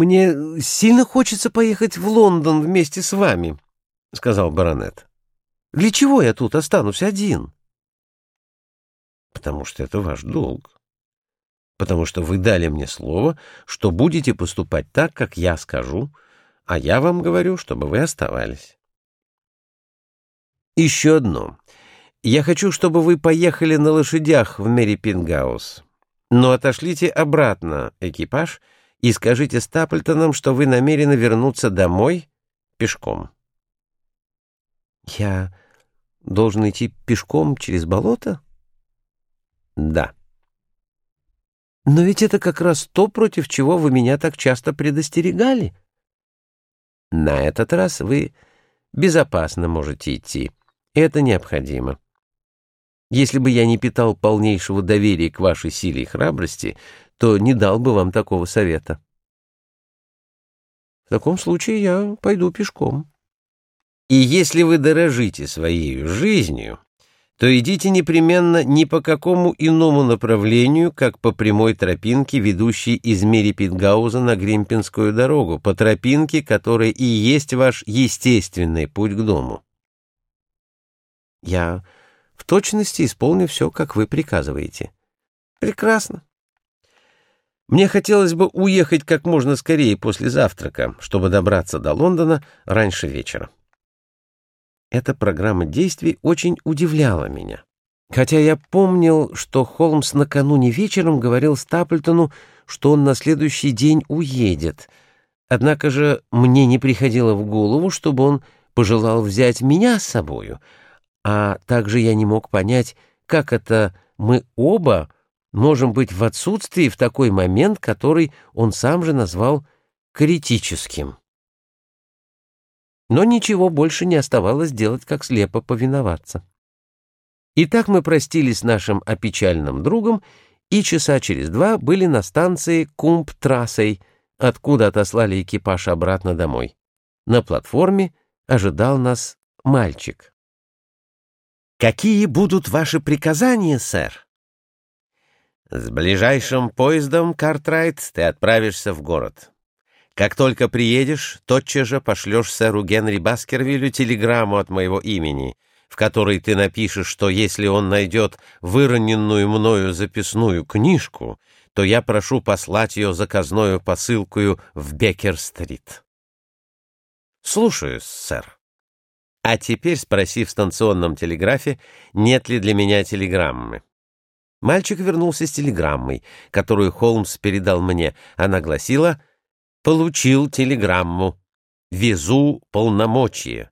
«Мне сильно хочется поехать в Лондон вместе с вами», — сказал баронет. «Для чего я тут останусь один?» «Потому что это ваш долг. Потому что вы дали мне слово, что будете поступать так, как я скажу, а я вам говорю, чтобы вы оставались». «Еще одно. Я хочу, чтобы вы поехали на лошадях в Мэри Пингаус, но отошлите обратно экипаж — и скажите Стаплтонам, что вы намерены вернуться домой пешком. Я должен идти пешком через болото? Да. Но ведь это как раз то, против чего вы меня так часто предостерегали. На этот раз вы безопасно можете идти. Это необходимо. Если бы я не питал полнейшего доверия к вашей силе и храбрости, то не дал бы вам такого совета. В таком случае я пойду пешком. И если вы дорожите своей жизнью, то идите непременно ни по какому иному направлению, как по прямой тропинке, ведущей из Мерипитгауза на Гримпинскую дорогу, по тропинке, которая и есть ваш естественный путь к дому. Я в точности исполню все, как вы приказываете. Прекрасно. Мне хотелось бы уехать как можно скорее после завтрака, чтобы добраться до Лондона раньше вечера. Эта программа действий очень удивляла меня. Хотя я помнил, что Холмс накануне вечером говорил Стаплтону, что он на следующий день уедет. Однако же мне не приходило в голову, чтобы он пожелал взять меня с собою. А также я не мог понять, как это мы оба можем быть в отсутствии в такой момент, который он сам же назвал критическим. Но ничего больше не оставалось делать, как слепо повиноваться. Итак, мы простились с нашим опечальным другом и часа через два были на станции Кумб-трассой, откуда отослали экипаж обратно домой. На платформе ожидал нас мальчик. «Какие будут ваши приказания, сэр?» С ближайшим поездом, Картрайт, ты отправишься в город. Как только приедешь, тотчас же пошлешь сэру Генри Баскервилю телеграмму от моего имени, в которой ты напишешь, что если он найдет выроненную мною записную книжку, то я прошу послать ее заказную посылкою в Беккер-стрит. Слушаюсь, сэр. А теперь спроси в станционном телеграфе, нет ли для меня телеграммы. Мальчик вернулся с телеграммой, которую Холмс передал мне. Она гласила «Получил телеграмму. Везу полномочия.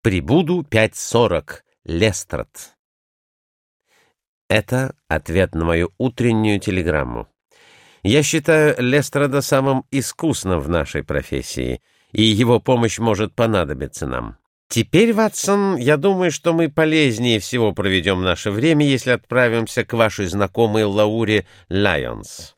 Прибуду 5.40. Лестрад». Это ответ на мою утреннюю телеграмму. Я считаю Лестрада самым искусным в нашей профессии, и его помощь может понадобиться нам. Теперь, Ватсон, я думаю, что мы полезнее всего проведем наше время, если отправимся к вашей знакомой Лауре Лайонс.